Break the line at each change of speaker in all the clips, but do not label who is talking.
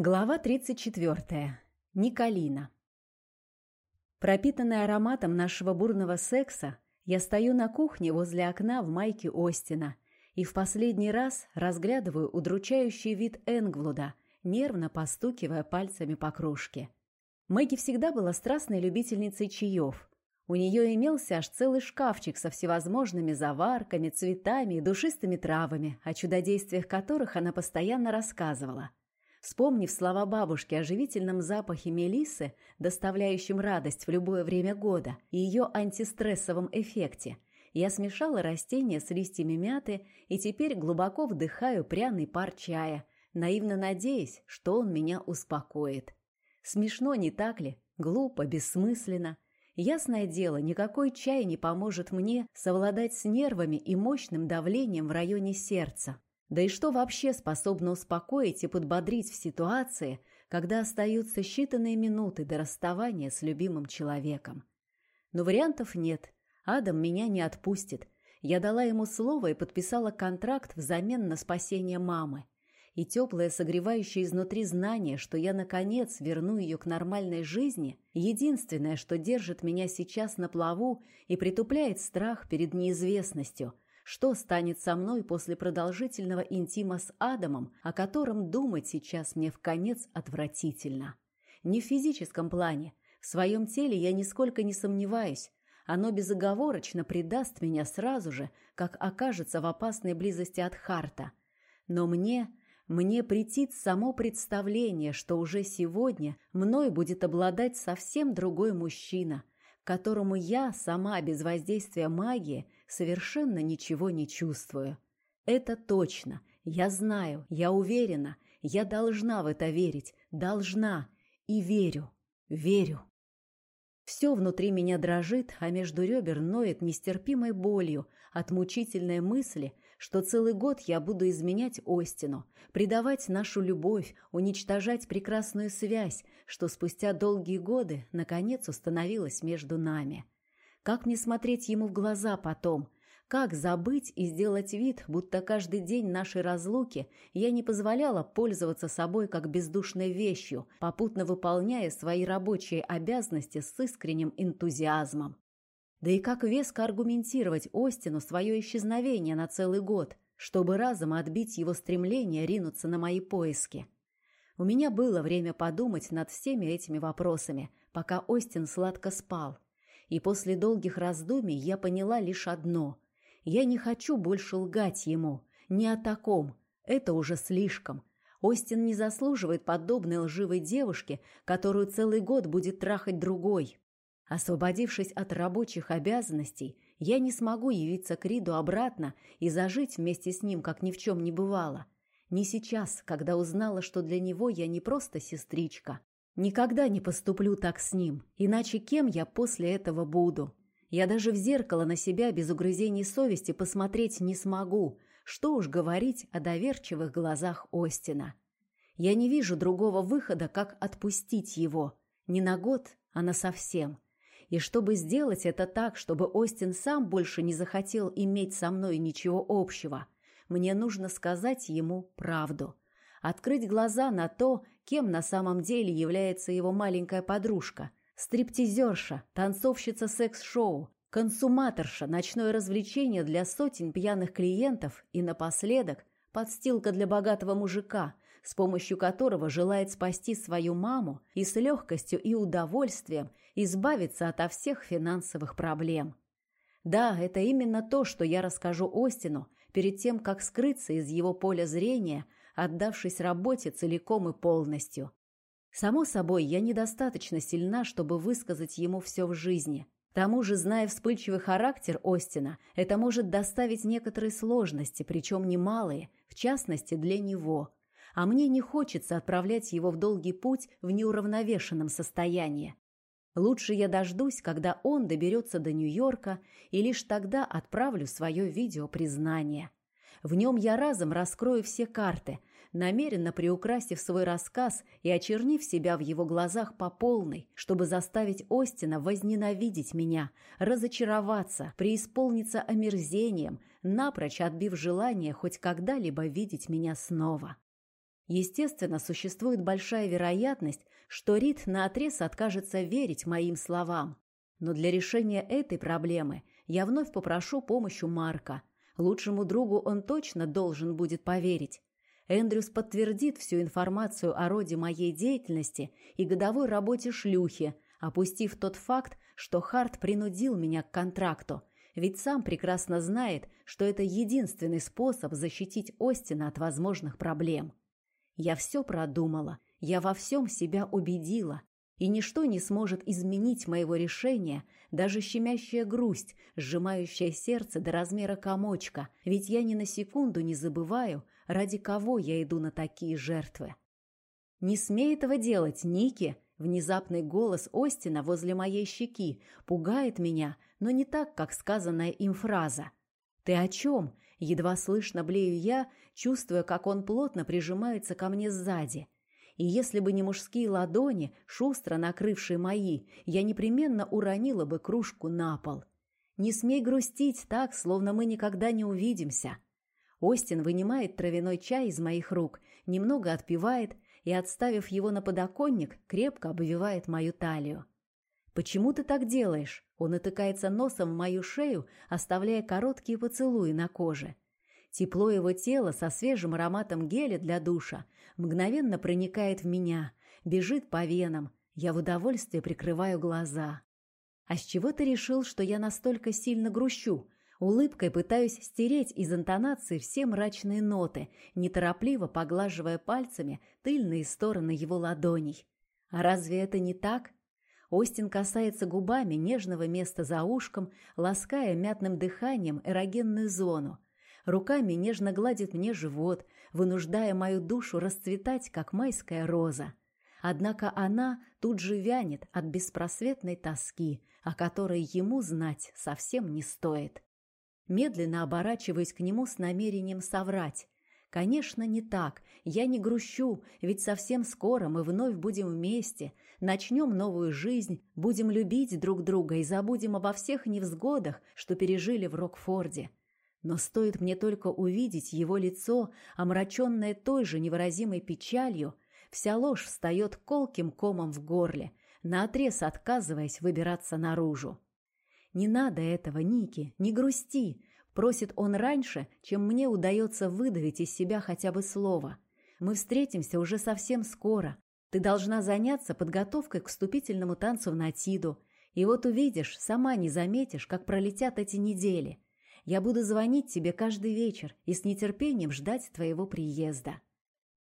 Глава 34. Николина. Пропитанная ароматом нашего бурного секса, я стою на кухне возле окна в майке Остина и в последний раз разглядываю удручающий вид Энгвлуда, нервно постукивая пальцами по кружке. Мэгги всегда была страстной любительницей чаев. У нее имелся аж целый шкафчик со всевозможными заварками, цветами и душистыми травами, о чудодействиях которых она постоянно рассказывала – Вспомнив слова бабушки о живительном запахе мелисы, доставляющем радость в любое время года, и ее антистрессовом эффекте, я смешала растения с листьями мяты и теперь глубоко вдыхаю пряный пар чая, наивно надеясь, что он меня успокоит. Смешно, не так ли? Глупо, бессмысленно. Ясное дело, никакой чай не поможет мне совладать с нервами и мощным давлением в районе сердца. Да и что вообще способно успокоить и подбодрить в ситуации, когда остаются считанные минуты до расставания с любимым человеком? Но вариантов нет. Адам меня не отпустит. Я дала ему слово и подписала контракт взамен на спасение мамы. И теплое, согревающее изнутри знание, что я, наконец, верну ее к нормальной жизни, единственное, что держит меня сейчас на плаву и притупляет страх перед неизвестностью – что станет со мной после продолжительного интима с Адамом, о котором думать сейчас мне в конец отвратительно? Не в физическом плане. В своем теле я нисколько не сомневаюсь. Оно безоговорочно предаст меня сразу же, как окажется в опасной близости от Харта. Но мне, мне претит само представление, что уже сегодня мной будет обладать совсем другой мужчина, которому я, сама без воздействия магии, совершенно ничего не чувствую. Это точно. Я знаю, я уверена. Я должна в это верить. Должна. И верю. Верю. Все внутри меня дрожит, а между ребер ноет нестерпимой болью от мучительной мысли, что целый год я буду изменять Остину, предавать нашу любовь, уничтожать прекрасную связь, что спустя долгие годы наконец установилась между нами. Как мне смотреть ему в глаза потом? Как забыть и сделать вид, будто каждый день нашей разлуки я не позволяла пользоваться собой как бездушной вещью, попутно выполняя свои рабочие обязанности с искренним энтузиазмом? Да и как веско аргументировать Остину свое исчезновение на целый год, чтобы разом отбить его стремление ринуться на мои поиски? У меня было время подумать над всеми этими вопросами, пока Остин сладко спал – и после долгих раздумий я поняла лишь одно. Я не хочу больше лгать ему. Не о таком. Это уже слишком. Остин не заслуживает подобной лживой девушки, которую целый год будет трахать другой. Освободившись от рабочих обязанностей, я не смогу явиться к Риду обратно и зажить вместе с ним, как ни в чем не бывало. Не сейчас, когда узнала, что для него я не просто сестричка, Никогда не поступлю так с ним, иначе кем я после этого буду? Я даже в зеркало на себя без угрызений совести посмотреть не смогу, что уж говорить о доверчивых глазах Остина. Я не вижу другого выхода, как отпустить его. Не на год, а на совсем. И чтобы сделать это так, чтобы Остин сам больше не захотел иметь со мной ничего общего, мне нужно сказать ему правду. Открыть глаза на то, кем на самом деле является его маленькая подружка. Стриптизерша, танцовщица секс-шоу, консуматорша, ночное развлечение для сотен пьяных клиентов и, напоследок, подстилка для богатого мужика, с помощью которого желает спасти свою маму и с легкостью и удовольствием избавиться ото всех финансовых проблем. Да, это именно то, что я расскажу Остину перед тем, как скрыться из его поля зрения – отдавшись работе целиком и полностью. Само собой, я недостаточно сильна, чтобы высказать ему все в жизни. К тому же, зная вспыльчивый характер Остина, это может доставить некоторые сложности, причем немалые, в частности для него. А мне не хочется отправлять его в долгий путь в неуравновешенном состоянии. Лучше я дождусь, когда он доберется до Нью-Йорка, и лишь тогда отправлю свое видео признание. В нем я разом раскрою все карты, намеренно приукрасив свой рассказ и очернив себя в его глазах по полной, чтобы заставить Остина возненавидеть меня, разочароваться, преисполниться омерзением, напрочь отбив желание хоть когда-либо видеть меня снова. Естественно, существует большая вероятность, что Рид наотрез откажется верить моим словам. Но для решения этой проблемы я вновь попрошу помощи Марка. Лучшему другу он точно должен будет поверить. Эндрюс подтвердит всю информацию о роде моей деятельности и годовой работе шлюхи, опустив тот факт, что Харт принудил меня к контракту, ведь сам прекрасно знает, что это единственный способ защитить Остина от возможных проблем. Я все продумала, я во всем себя убедила, и ничто не сможет изменить моего решения, даже щемящая грусть, сжимающая сердце до размера комочка, ведь я ни на секунду не забываю, ради кого я иду на такие жертвы. «Не смей этого делать, Ники!» Внезапный голос Остина возле моей щеки пугает меня, но не так, как сказанная им фраза. «Ты о чем?» Едва слышно блею я, чувствуя, как он плотно прижимается ко мне сзади. И если бы не мужские ладони, шустро накрывшие мои, я непременно уронила бы кружку на пол. Не смей грустить так, словно мы никогда не увидимся. Остин вынимает травяной чай из моих рук, немного отпивает и, отставив его на подоконник, крепко обвивает мою талию. «Почему ты так делаешь?» Он натыкается носом в мою шею, оставляя короткие поцелуи на коже. Тепло его тела со свежим ароматом геля для душа мгновенно проникает в меня, бежит по венам. Я в удовольствие прикрываю глаза. А с чего ты решил, что я настолько сильно грущу? Улыбкой пытаюсь стереть из интонации все мрачные ноты, неторопливо поглаживая пальцами тыльные стороны его ладоней. А разве это не так? Остин касается губами нежного места за ушком, лаская мятным дыханием эрогенную зону. Руками нежно гладит мне живот, вынуждая мою душу расцветать, как майская роза. Однако она тут же вянет от беспросветной тоски, о которой ему знать совсем не стоит. Медленно оборачиваясь к нему с намерением соврать. Конечно, не так. Я не грущу, ведь совсем скоро мы вновь будем вместе, начнем новую жизнь, будем любить друг друга и забудем обо всех невзгодах, что пережили в Рокфорде. Но стоит мне только увидеть его лицо, омраченное той же невыразимой печалью, вся ложь встает колким комом в горле, наотрез отказываясь выбираться наружу. «Не надо этого, Ники, не грусти!» Просит он раньше, чем мне удается выдавить из себя хотя бы слово. «Мы встретимся уже совсем скоро. Ты должна заняться подготовкой к вступительному танцу в Натиду. И вот увидишь, сама не заметишь, как пролетят эти недели. Я буду звонить тебе каждый вечер и с нетерпением ждать твоего приезда».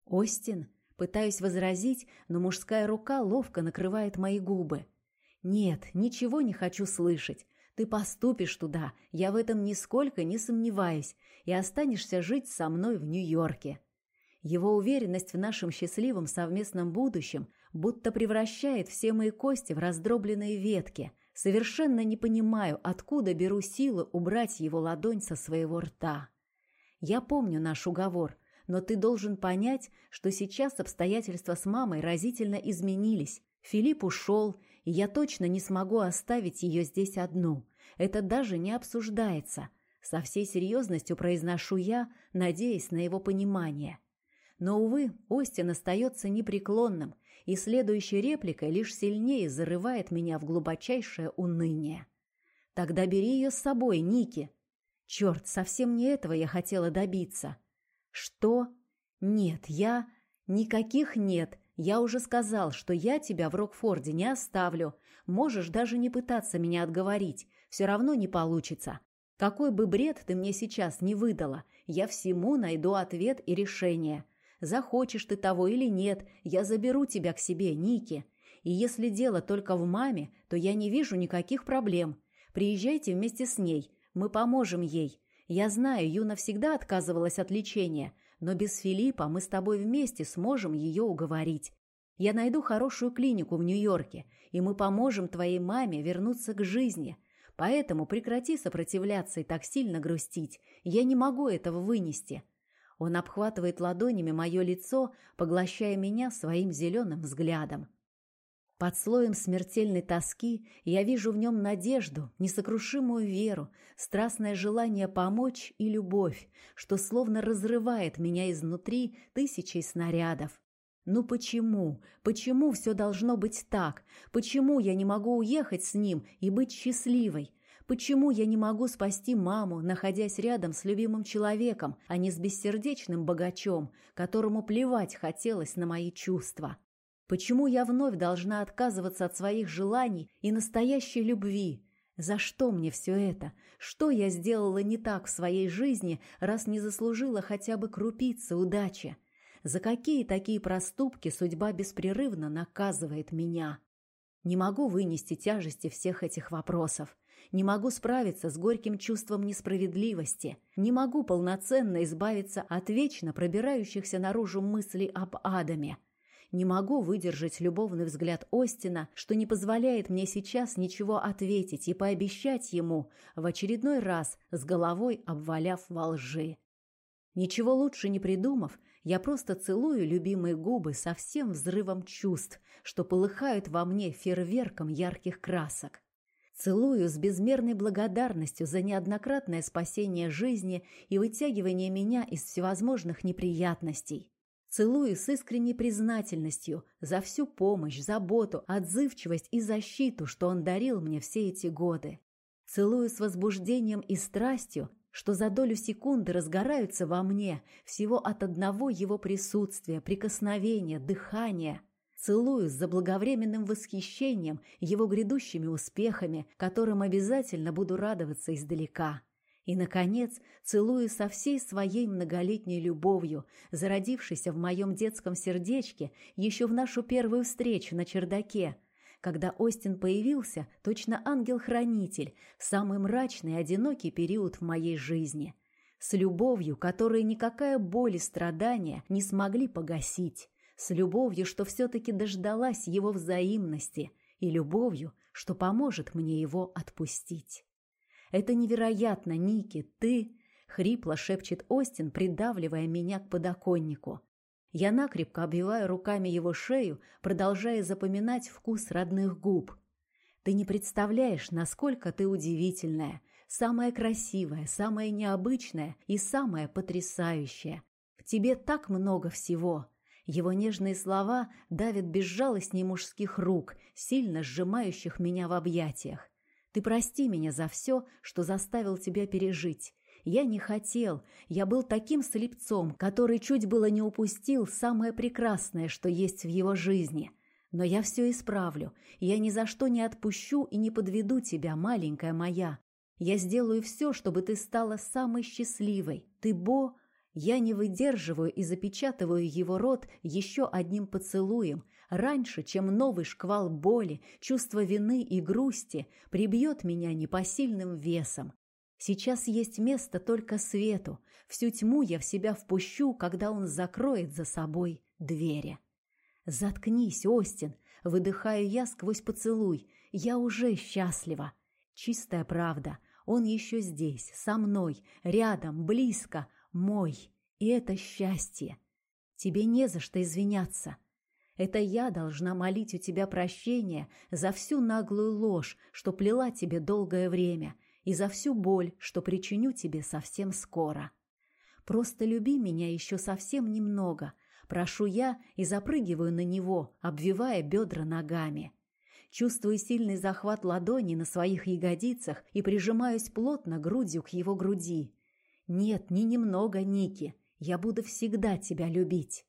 «Остин?» Пытаюсь возразить, но мужская рука ловко накрывает мои губы. «Нет, ничего не хочу слышать. Ты поступишь туда, я в этом нисколько не сомневаюсь, и останешься жить со мной в Нью-Йорке». Его уверенность в нашем счастливом совместном будущем будто превращает все мои кости в раздробленные ветки. Совершенно не понимаю, откуда беру силы убрать его ладонь со своего рта. Я помню наш уговор, но ты должен понять, что сейчас обстоятельства с мамой разительно изменились. Филипп ушел, и я точно не смогу оставить ее здесь одну. Это даже не обсуждается. Со всей серьезностью произношу я, надеясь на его понимание. Но, увы, Остин остается непреклонным, и следующей репликой лишь сильнее зарывает меня в глубочайшее уныние. «Тогда бери ее с собой, Ники!» «Черт, совсем не этого я хотела добиться!» «Что?» «Нет, я...» «Никаких нет!» Я уже сказал, что я тебя в Рокфорде не оставлю. Можешь даже не пытаться меня отговорить. Все равно не получится. Какой бы бред ты мне сейчас не выдала, я всему найду ответ и решение. Захочешь ты того или нет, я заберу тебя к себе, Ники. И если дело только в маме, то я не вижу никаких проблем. Приезжайте вместе с ней, мы поможем ей. Я знаю, Юна всегда отказывалась от лечения, но без Филиппа мы с тобой вместе сможем ее уговорить. Я найду хорошую клинику в Нью-Йорке, и мы поможем твоей маме вернуться к жизни. Поэтому прекрати сопротивляться и так сильно грустить. Я не могу этого вынести». Он обхватывает ладонями мое лицо, поглощая меня своим зеленым взглядом. Под слоем смертельной тоски я вижу в нем надежду, несокрушимую веру, страстное желание помочь и любовь, что словно разрывает меня изнутри тысячей снарядов. Ну почему? Почему все должно быть так? Почему я не могу уехать с ним и быть счастливой? Почему я не могу спасти маму, находясь рядом с любимым человеком, а не с бессердечным богачом, которому плевать хотелось на мои чувства? Почему я вновь должна отказываться от своих желаний и настоящей любви? За что мне все это? Что я сделала не так в своей жизни, раз не заслужила хотя бы крупицы удачи? За какие такие проступки судьба беспрерывно наказывает меня? Не могу вынести тяжести всех этих вопросов. Не могу справиться с горьким чувством несправедливости. Не могу полноценно избавиться от вечно пробирающихся наружу мыслей об Адаме. Не могу выдержать любовный взгляд Остина, что не позволяет мне сейчас ничего ответить и пообещать ему, в очередной раз с головой обваляв во лжи. Ничего лучше не придумав, я просто целую любимые губы со всем взрывом чувств, что полыхают во мне фейерверком ярких красок. Целую с безмерной благодарностью за неоднократное спасение жизни и вытягивание меня из всевозможных неприятностей. Целую с искренней признательностью за всю помощь, заботу, отзывчивость и защиту, что он дарил мне все эти годы. Целую с возбуждением и страстью, что за долю секунды разгораются во мне всего от одного его присутствия, прикосновения, дыхания. Целую с заблаговременным восхищением его грядущими успехами, которым обязательно буду радоваться издалека. И, наконец, целую со всей своей многолетней любовью, зародившейся в моем детском сердечке еще в нашу первую встречу на чердаке, когда Остин появился, точно ангел-хранитель, самый мрачный и одинокий период в моей жизни. С любовью, которой никакая боль и страдания не смогли погасить. С любовью, что все-таки дождалась его взаимности. И любовью, что поможет мне его отпустить. Это невероятно, Ники, ты...» — хрипло шепчет Остин, придавливая меня к подоконнику. Я накрепко обвиваю руками его шею, продолжая запоминать вкус родных губ. «Ты не представляешь, насколько ты удивительная, самая красивая, самая необычная и самая потрясающая. В тебе так много всего». Его нежные слова давят безжалостней мужских рук, сильно сжимающих меня в объятиях. Ты прости меня за все, что заставил тебя пережить. Я не хотел. Я был таким слепцом, который чуть было не упустил самое прекрасное, что есть в его жизни. Но я все исправлю. Я ни за что не отпущу и не подведу тебя, маленькая моя. Я сделаю все, чтобы ты стала самой счастливой. Ты, Бо... Я не выдерживаю и запечатываю его рот еще одним поцелуем, раньше, чем новый шквал боли, чувства вины и грусти прибьет меня непосильным весом. Сейчас есть место только свету, всю тьму я в себя впущу, когда он закроет за собой двери. «Заткнись, Остин!» — выдыхаю я сквозь поцелуй. «Я уже счастлива!» Чистая правда. Он еще здесь, со мной, рядом, близко, мой. И это счастье. Тебе не за что извиняться. Это я должна молить у тебя прощения за всю наглую ложь, что плела тебе долгое время, и за всю боль, что причиню тебе совсем скоро. Просто люби меня еще совсем немного, прошу я и запрыгиваю на него, обвивая бедра ногами. Чувствую сильный захват ладони на своих ягодицах и прижимаюсь плотно грудью к его груди. Нет, не немного, Ники, я буду всегда тебя любить.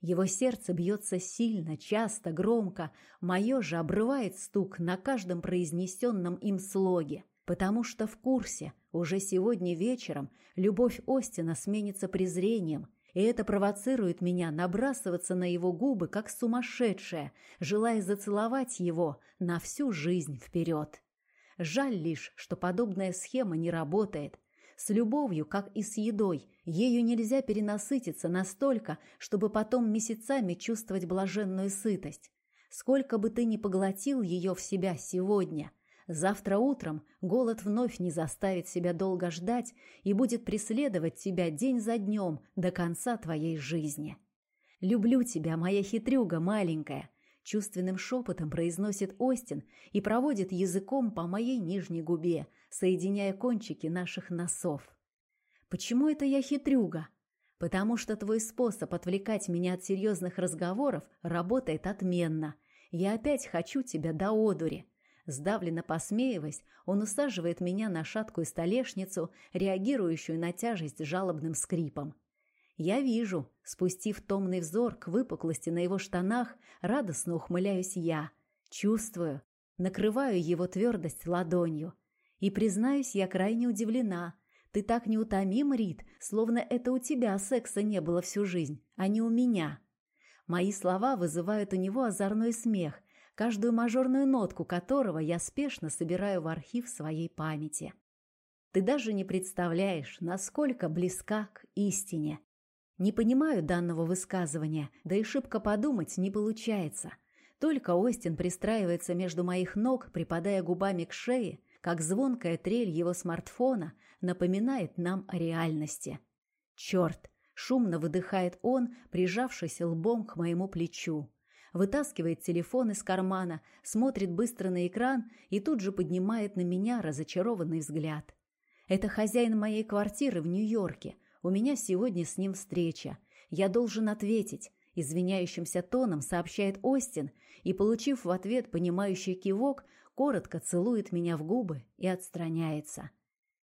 Его сердце бьется сильно, часто, громко. Мое же обрывает стук на каждом произнесенном им слоге, потому что в курсе, уже сегодня вечером, любовь Остина сменится презрением, и это провоцирует меня набрасываться на его губы, как сумасшедшая, желая зацеловать его на всю жизнь вперед. Жаль лишь, что подобная схема не работает – с любовью, как и с едой, ею нельзя перенасытиться настолько, чтобы потом месяцами чувствовать блаженную сытость. Сколько бы ты ни поглотил ее в себя сегодня, завтра утром голод вновь не заставит себя долго ждать и будет преследовать тебя день за днем до конца твоей жизни. Люблю тебя, моя хитрюга маленькая. чувственным шепотом произносит Остин и проводит языком по моей нижней губе, соединяя кончики наших носов. Почему это я хитрюга? Потому что твой способ отвлекать меня от серьезных разговоров работает отменно. Я опять хочу тебя до одури. Сдавленно посмеиваясь, он усаживает меня на шаткую столешницу, реагирующую на тяжесть жалобным скрипом. Я вижу, спустив томный взор к выпуклости на его штанах, радостно ухмыляюсь я. Чувствую, накрываю его твердость ладонью. И, признаюсь, я крайне удивлена. Ты так неутомим, Рит, словно это у тебя секса не было всю жизнь, а не у меня. Мои слова вызывают у него озорной смех, каждую мажорную нотку которого я спешно собираю в архив своей памяти. Ты даже не представляешь, насколько близка к истине. Не понимаю данного высказывания, да и шибко подумать не получается. Только Остин пристраивается между моих ног, припадая губами к шее, как звонкая трель его смартфона напоминает нам о реальности. Черт! Шумно выдыхает он, прижавшись лбом к моему плечу. Вытаскивает телефон из кармана, смотрит быстро на экран и тут же поднимает на меня разочарованный взгляд. Это хозяин моей квартиры в Нью-Йорке – у меня сегодня с ним встреча. Я должен ответить. Извиняющимся тоном сообщает Остин и, получив в ответ понимающий кивок, коротко целует меня в губы и отстраняется.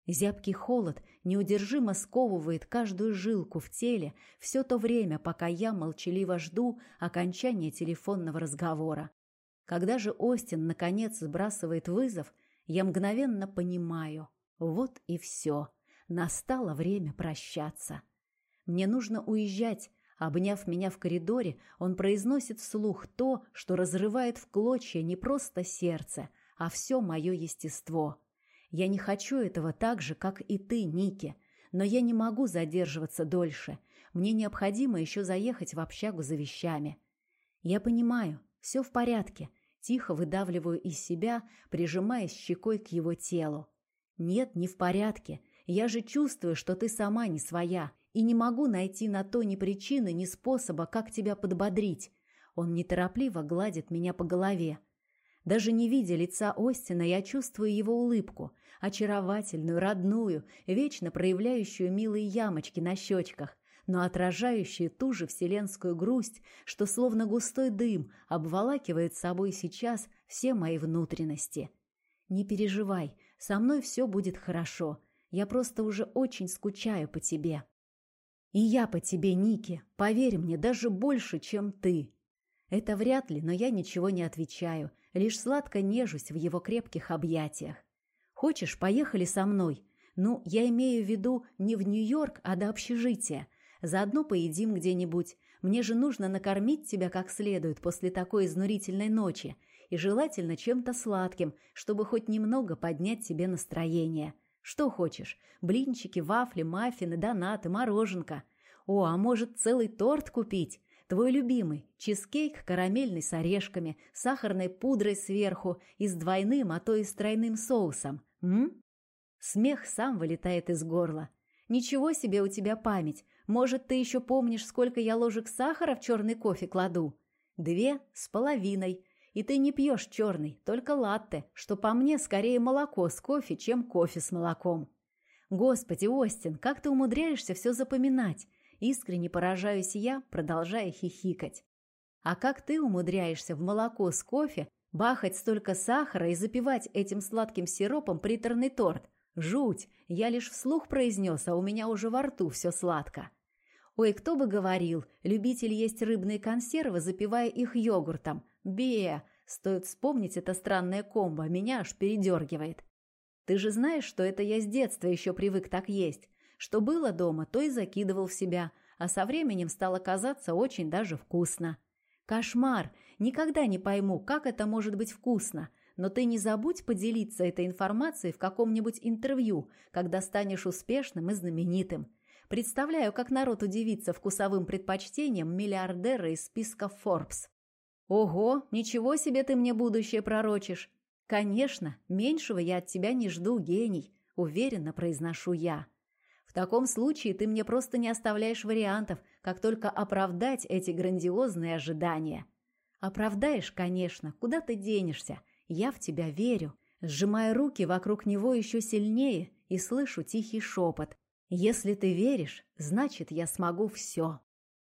Зябкий холод неудержимо сковывает каждую жилку в теле все то время, пока я молчаливо жду окончания телефонного разговора. Когда же Остин наконец сбрасывает вызов, я мгновенно понимаю – вот и все. Настало время прощаться. Мне нужно уезжать. Обняв меня в коридоре, он произносит вслух то, что разрывает в клочья не просто сердце, а все мое естество. Я не хочу этого так же, как и ты, Ники, но я не могу задерживаться дольше. Мне необходимо еще заехать в общагу за вещами. Я понимаю, все в порядке. Тихо выдавливаю из себя, прижимаясь щекой к его телу. Нет, не в порядке. Я же чувствую, что ты сама не своя, и не могу найти на то ни причины, ни способа, как тебя подбодрить. Он неторопливо гладит меня по голове. Даже не видя лица Остина, я чувствую его улыбку, очаровательную, родную, вечно проявляющую милые ямочки на щечках, но отражающую ту же вселенскую грусть, что словно густой дым обволакивает собой сейчас все мои внутренности. Не переживай, со мной все будет хорошо. Я просто уже очень скучаю по тебе. И я по тебе, Ники, поверь мне, даже больше, чем ты. Это вряд ли, но я ничего не отвечаю, лишь сладко нежусь в его крепких объятиях. Хочешь, поехали со мной? Ну, я имею в виду не в Нью-Йорк, а до общежития. Заодно поедим где-нибудь. Мне же нужно накормить тебя как следует после такой изнурительной ночи. И желательно чем-то сладким, чтобы хоть немного поднять тебе настроение. Что хочешь? Блинчики, вафли, маффины, донаты, мороженка. О, а может целый торт купить? Твой любимый. Чизкейк карамельный с орешками, сахарной пудрой сверху и с двойным, а то и с тройным соусом. М? Смех сам вылетает из горла. Ничего себе у тебя память. Может, ты еще помнишь, сколько я ложек сахара в черный кофе кладу? Две с половиной. И ты не пьешь черный, только латте, что по мне скорее молоко с кофе, чем кофе с молоком. Господи, Остин, как ты умудряешься все запоминать? Искренне поражаюсь я, продолжая хихикать. А как ты умудряешься в молоко с кофе бахать столько сахара и запивать этим сладким сиропом приторный торт? Жуть! Я лишь вслух произнес, а у меня уже во рту все сладко. Ой, кто бы говорил, любитель есть рыбные консервы, запивая их йогуртом. Бе! Стоит вспомнить это странное комбо, меня аж передергивает. Ты же знаешь, что это я с детства еще привык так есть. Что было дома, то и закидывал в себя, а со временем стало казаться очень даже вкусно. Кошмар! Никогда не пойму, как это может быть вкусно. Но ты не забудь поделиться этой информацией в каком-нибудь интервью, когда станешь успешным и знаменитым. Представляю, как народ удивится вкусовым предпочтениям миллиардера из списка Forbes. «Ого, ничего себе ты мне будущее пророчишь!» «Конечно, меньшего я от тебя не жду, гений», — уверенно произношу я. «В таком случае ты мне просто не оставляешь вариантов, как только оправдать эти грандиозные ожидания». Оправдаешь, конечно, куда ты денешься? Я в тебя верю. Сжимая руки вокруг него еще сильнее и слышу тихий шепот. Если ты веришь, значит, я смогу все.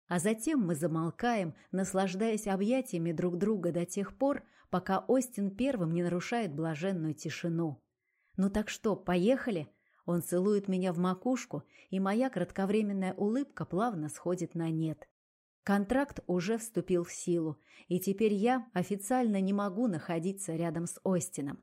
А затем мы замолкаем, наслаждаясь объятиями друг друга до тех пор, пока Остин первым не нарушает блаженную тишину. «Ну так что, поехали?» Он целует меня в макушку, и моя кратковременная улыбка плавно сходит на нет. Контракт уже вступил в силу, и теперь я официально не могу находиться рядом с Остином.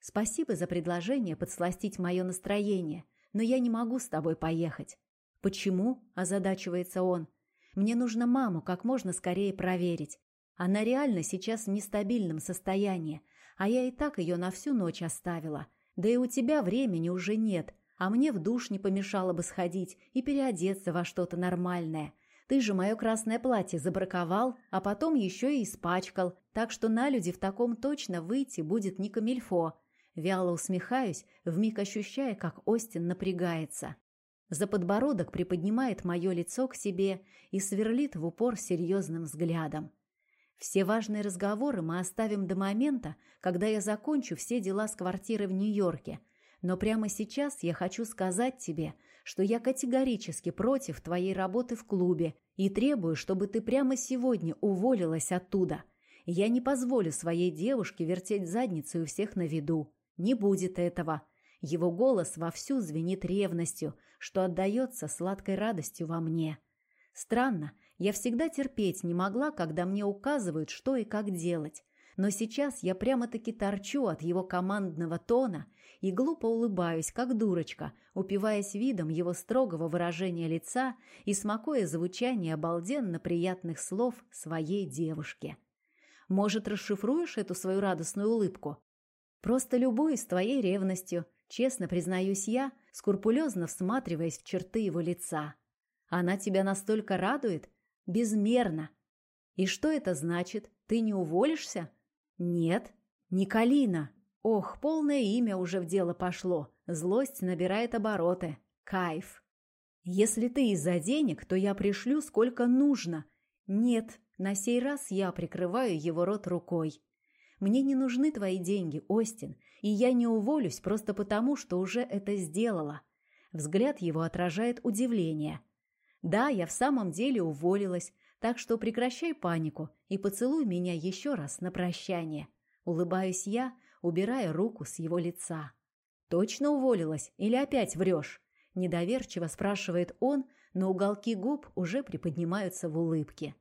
Спасибо за предложение подсластить мое настроение, но я не могу с тобой поехать. Почему? озадачивается он. Мне нужно маму как можно скорее проверить. Она реально сейчас в нестабильном состоянии, а я и так ее на всю ночь оставила. Да и у тебя времени уже нет, а мне в душ не помешало бы сходить и переодеться во что-то нормальное. Ты же мое красное платье забраковал, а потом еще и испачкал, так что на люди в таком точно выйти будет не камильфо. Вяло усмехаюсь, вмиг ощущая, как Остин напрягается. За подбородок приподнимает мое лицо к себе и сверлит в упор серьезным взглядом. Все важные разговоры мы оставим до момента, когда я закончу все дела с квартирой в Нью-Йорке. Но прямо сейчас я хочу сказать тебе, что я категорически против твоей работы в клубе и требую, чтобы ты прямо сегодня уволилась оттуда. Я не позволю своей девушке вертеть задницу у всех на виду. Не будет этого. Его голос вовсю звенит ревностью, что отдается сладкой радостью во мне. Странно, я всегда терпеть не могла, когда мне указывают, что и как делать. Но сейчас я прямо-таки торчу от его командного тона и глупо улыбаюсь, как дурочка, упиваясь видом его строгого выражения лица и смакуя звучание обалденно приятных слов своей девушке. Может, расшифруешь эту свою радостную улыбку? Просто любуюсь твоей ревностью, честно признаюсь я, скрупулезно всматриваясь в черты его лица. Она тебя настолько радует? Безмерно. И что это значит? Ты не уволишься? Нет. Николина. Ох, полное имя уже в дело пошло. Злость набирает обороты. Кайф. Если ты из-за денег, то я пришлю сколько нужно. Нет, на сей раз я прикрываю его рот рукой. Мне не нужны твои деньги, Остин, и я не уволюсь просто потому, что уже это сделала. Взгляд его отражает удивление. Да, я в самом деле уволилась, так что прекращай панику и поцелуй меня еще раз на прощание. Улыбаюсь я, убирая руку с его лица. «Точно уволилась или опять врешь?» Недоверчиво спрашивает он, но уголки губ уже приподнимаются в улыбке.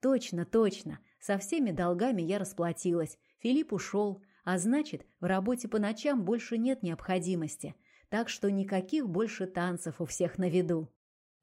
«Точно, точно. Со всеми долгами я расплатилась. Филипп ушел, а значит, в работе по ночам больше нет необходимости. Так что никаких больше танцев у всех на виду.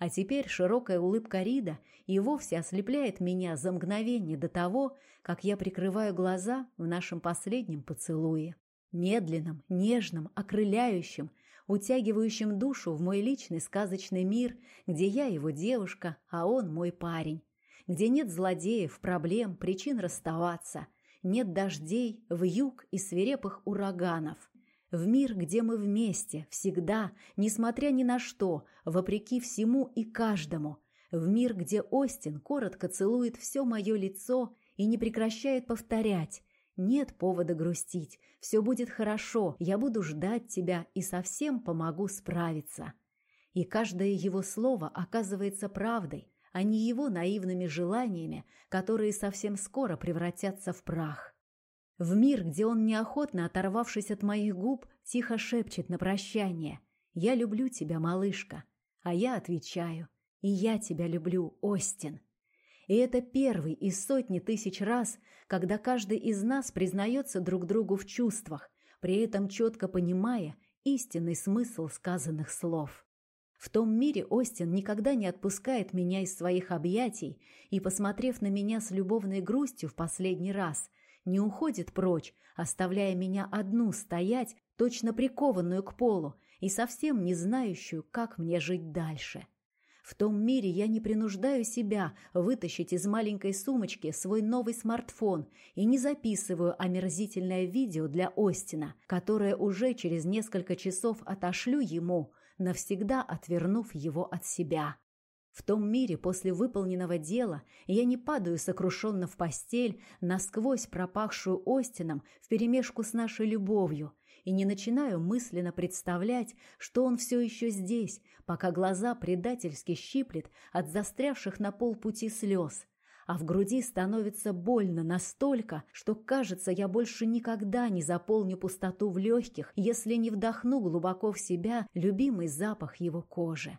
А теперь широкая улыбка Рида и вовсе ослепляет меня за мгновение до того, как я прикрываю глаза в нашем последнем поцелуе. Медленном, нежном, окрыляющем, утягивающем душу в мой личный сказочный мир, где я его девушка, а он мой парень. Где нет злодеев, проблем, причин расставаться. Нет дождей, вьюг и свирепых ураганов в мир, где мы вместе, всегда, несмотря ни на что, вопреки всему и каждому, в мир, где Остин коротко целует все мое лицо и не прекращает повторять «Нет повода грустить, все будет хорошо, я буду ждать тебя и совсем помогу справиться». И каждое его слово оказывается правдой, а не его наивными желаниями, которые совсем скоро превратятся в прах. В мир, где он неохотно, оторвавшись от моих губ, тихо шепчет на прощание «Я люблю тебя, малышка». А я отвечаю «И я тебя люблю, Остин». И это первый из сотни тысяч раз, когда каждый из нас признается друг другу в чувствах, при этом четко понимая истинный смысл сказанных слов. В том мире Остин никогда не отпускает меня из своих объятий и, посмотрев на меня с любовной грустью в последний раз – не уходит прочь, оставляя меня одну стоять, точно прикованную к полу и совсем не знающую, как мне жить дальше. В том мире я не принуждаю себя вытащить из маленькой сумочки свой новый смартфон и не записываю омерзительное видео для Остина, которое уже через несколько часов отошлю ему, навсегда отвернув его от себя. В том мире после выполненного дела я не падаю сокрушенно в постель, насквозь пропахшую Остином вперемешку с нашей любовью, и не начинаю мысленно представлять, что он все еще здесь, пока глаза предательски щиплет от застрявших на полпути слез, а в груди становится больно настолько, что, кажется, я больше никогда не заполню пустоту в легких, если не вдохну глубоко в себя любимый запах его кожи.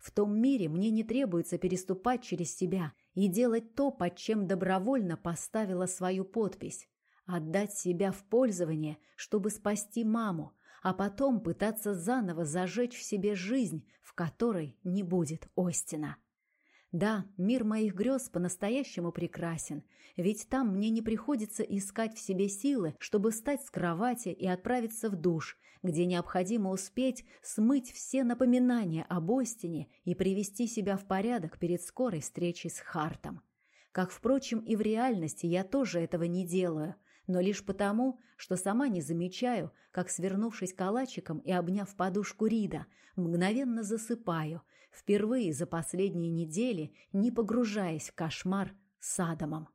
В том мире мне не требуется переступать через себя и делать то, под чем добровольно поставила свою подпись. Отдать себя в пользование, чтобы спасти маму, а потом пытаться заново зажечь в себе жизнь, в которой не будет Остина. Да, мир моих грез по-настоящему прекрасен, ведь там мне не приходится искать в себе силы, чтобы встать с кровати и отправиться в душ, где необходимо успеть смыть все напоминания об Остине и привести себя в порядок перед скорой встречей с Хартом. Как, впрочем, и в реальности я тоже этого не делаю, но лишь потому, что сама не замечаю, как, свернувшись калачиком и обняв подушку Рида, мгновенно засыпаю, впервые за последние недели не погружаясь в кошмар с Адамом.